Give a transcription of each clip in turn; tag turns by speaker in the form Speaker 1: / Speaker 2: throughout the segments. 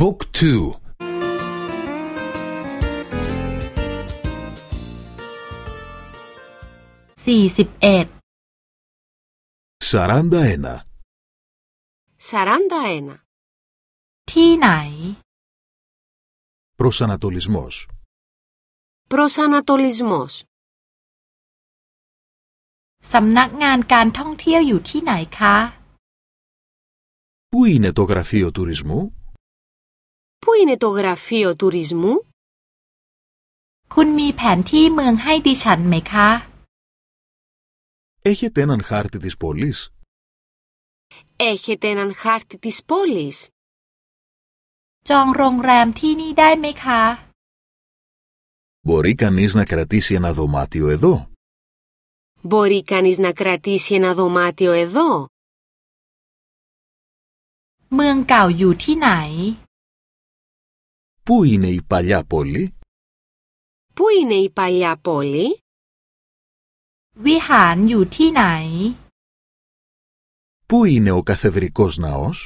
Speaker 1: บุ๊กทู
Speaker 2: สี่สิบเอ็ด
Speaker 1: 41
Speaker 3: 41.
Speaker 2: ที่ไหน
Speaker 1: προσανατολισμός
Speaker 3: Προσανατολισμός.
Speaker 2: สำนักงานการท่องเที่ยวอยู่ที่ไหนคะ
Speaker 1: Πού είναι το γραφείο τουρισμού?
Speaker 3: Πού είναι το γραφείο τουρισμού?
Speaker 2: คุณมีแผนที่เมืองให้ดิฉันไหมคะ
Speaker 1: Έχετε έναν χάρτη της πόλης?
Speaker 3: Έχετε έναν χάρτη της πόλης.
Speaker 2: จองโรงแรมที่นี่ได้ไหมคะ
Speaker 1: Μπορεί κανείς να κρατήσει ένα δωμάτιο εδώ?
Speaker 3: Μπορεί κανείς να κρατήσει ένα δωμάτιο εδώ.
Speaker 2: เมืองเก่าอยู่ที่ไหน
Speaker 1: Πού είναι η παλιά πόλη?
Speaker 3: Πού είναι η παλιά πόλη?
Speaker 2: วิหารอยู่ที่ไหน
Speaker 1: Πού είναι ο καθεδρικός ναός?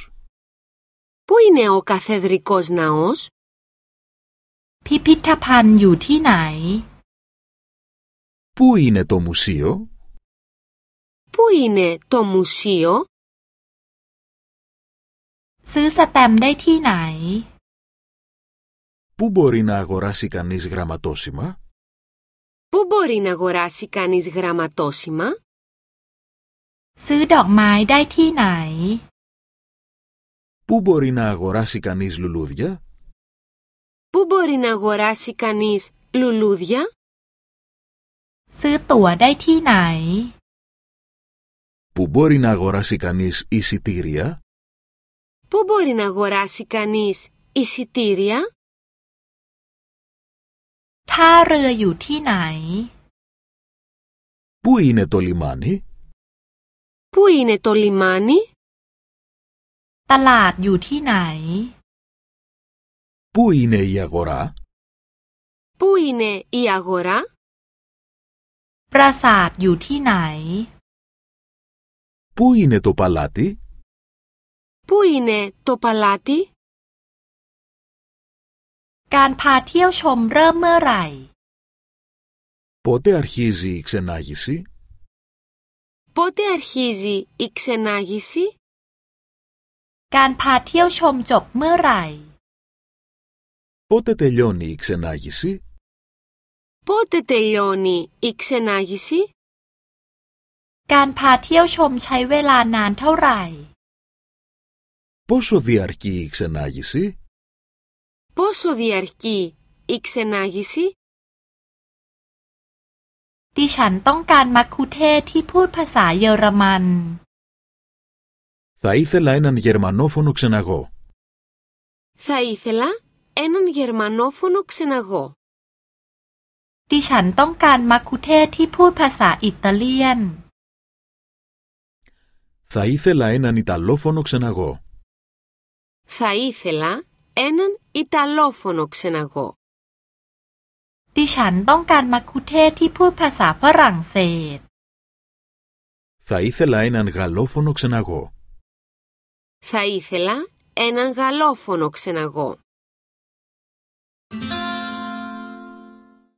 Speaker 3: Πού είναι ο καθεδρικός ναός?
Speaker 2: พิพิธภัณฑ์อยู่ที่ไหน
Speaker 1: Πού είναι το μουσείο?
Speaker 3: Πού είναι το μουσείο?
Speaker 2: ซื้อสแตมป์ได้ที่ไหน
Speaker 1: Πού μπορεί να αγοράσει κανείς γραμματόσημα?
Speaker 3: Πού μπορεί να αγοράσει κανείς γραμματόσημα?
Speaker 2: ซื้อดอกไม้ได้ที่ไหน
Speaker 1: Πού μπορεί να αγοράσει κανείς λουλούδια?
Speaker 3: Πού μπορεί να αγοράσει κανείς λουλούδια?
Speaker 2: ซื้อตั๋วได้ที่ไหน
Speaker 1: Πού μπορεί να αγοράσει κανείς εισιτήρια?
Speaker 3: Πού μπορεί να αγοράσει κανείς εισιτήρια?
Speaker 2: ท่าเรืออยู่ที่ไหน
Speaker 1: Πού είναι το λιμάνι?
Speaker 3: Πού είναι το λιμάνι?
Speaker 2: ตลาดอยู่ที่ไหน
Speaker 1: Πού είναι η αγορά?
Speaker 3: Πού είναι η αγορά?
Speaker 2: ปราสาทอยู่ที่ไหน
Speaker 1: Πού είναι το παλάτι?
Speaker 3: Πού είναι το παλάτι?
Speaker 2: การพาเที่ยวชมเริ่มเมื่อไหร่
Speaker 1: Πότε αρχίζει η ξενάγηση?
Speaker 3: Πότε αρχίζει η ξενάγηση?
Speaker 2: การพาเที่ยวชมจบเมื่อไหร่
Speaker 1: Πότε τελειώνει η ξενάγηση?
Speaker 3: Πότε τελειώνει η ξενάγηση?
Speaker 2: การพาเที่ยวชมใช้เวลานานเท่าไหร่
Speaker 1: Πόσο διαρκεί η ξενάγηση?
Speaker 3: Πόσο διαρκεί η ξενάγηση?
Speaker 2: ดิฉันต้องการมัคคุเทศก์ที่พูดภาษาเยอรมัน
Speaker 1: Θα ήθελα έναν γερμανόφωνο ξεναγό.
Speaker 3: Θα ήθελα έναν γερμανόφωνο ξεναγό.
Speaker 2: ดิฉันต้องการมัคคุเทศก์ที่พูดภาษาอิตาเลียน
Speaker 1: Θα ήθελα έναν Ιταλόφωνο ξεναγό.
Speaker 3: Θα ήθελα έναν Ιταλόφωνο ξεναγό.
Speaker 2: ดิฉันต้องการมัคคุเทศก์ที่พูดภาษาฝรั่งเศส
Speaker 1: Θα ήθελα έναν Γαλλόφωνο ξεναγό.
Speaker 3: Θα ήθελα έναν Γαλλόφωνο ξεναγό.